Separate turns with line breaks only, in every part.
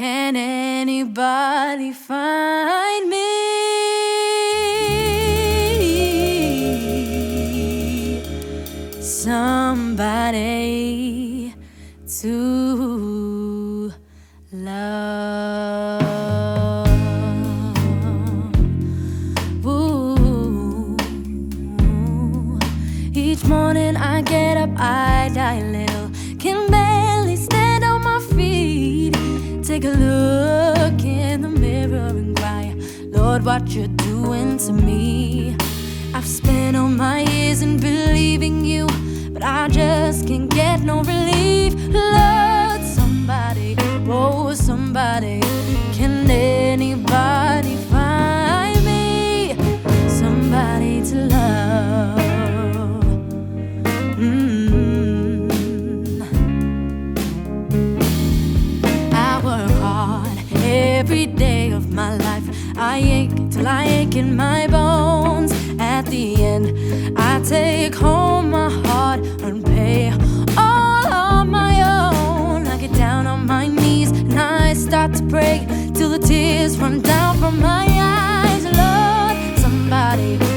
Can anybody find me? Somebody to love. Each morning I get up, I die Take a look in the mirror and cry, Lord, what you're doing to me. I've spent all my years in believing you, but I just can't get no relief. Lord, somebody, oh, somebody, I ache till I ache in my bones. At the end, I take home my heart and pay all on my own. I get down on my knees and I start to pray till the tears run down from my eyes. Lord, somebody.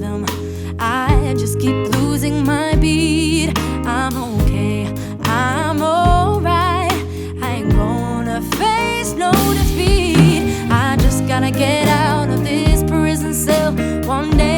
rhythm. I just keep losing my beat. I'm okay, I'm alright. I ain't gonna face no defeat. I just gotta get out of this prison cell one day.